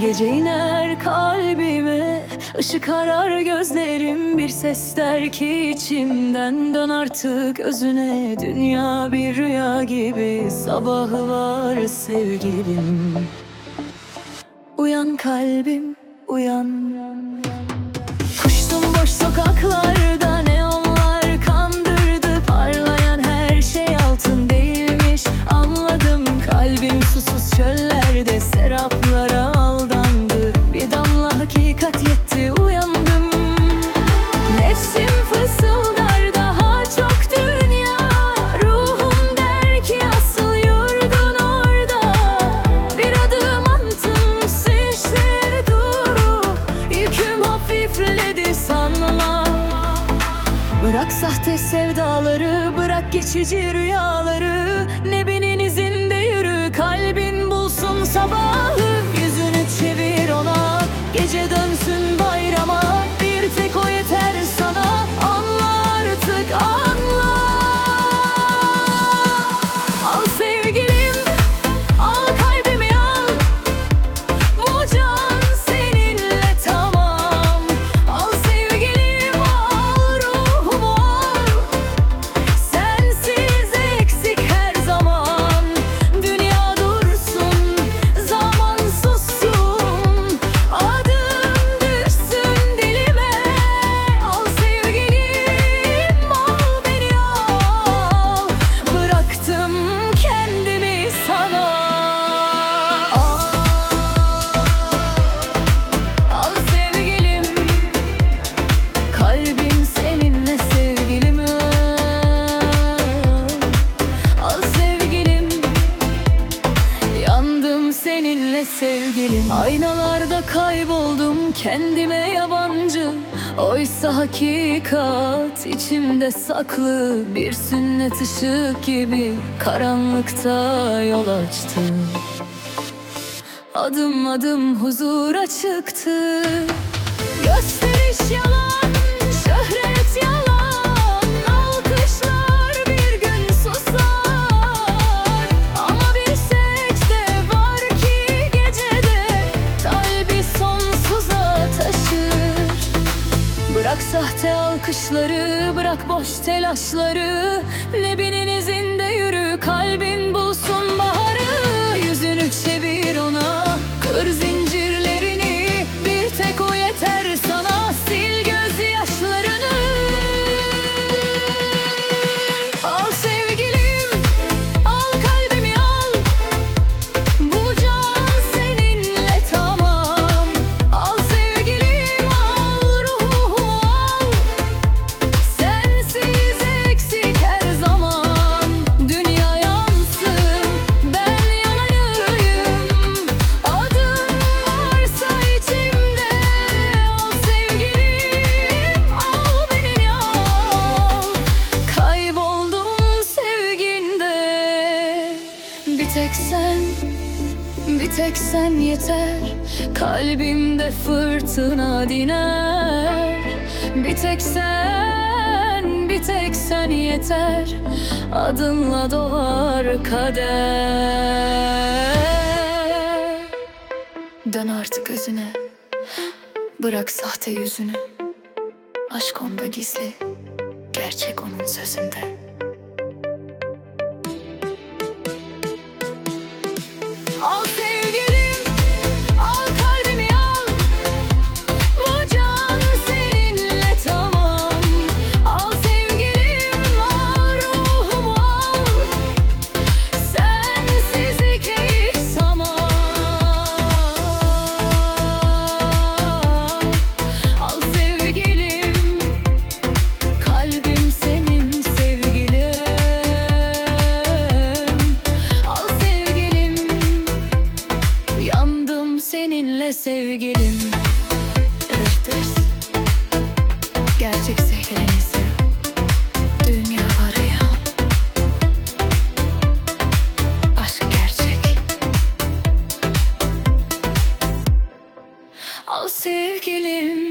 Gece iner kalbime ışık arar gözlerim. Bir ses der ki içimden Dön artık özüne. Dünya bir rüya gibi Sabahı var sevgilim kalbim uyan Sahte sevdaları Bırak geçici rüyaları. Nebinin izinde yürü Kalbin bulsun sabahı. Yüzünü çevir ona Gece dönsün seninle sevgilim Al sevgilim Yandım seninle sevgilim. Aynalarda kayboldum kendime yabancı. Oysa hakikat içimde saklı. Bir sünnet ışık gibi karanlıkta yol açtı. Adım adım huzura çıktı. Gösteriş yalan, sahte alkışları, bırak boş telaşları. Lebinin sen bir tek sen yeter. Kalbimde fırtına diner. Bir tek sen, bir tek sen yeter. Adınla doğar kader. Dön artık özüne Bırak sahte yüzünü. Aşk onda gizli. Gerçek onun sözünde sevgilim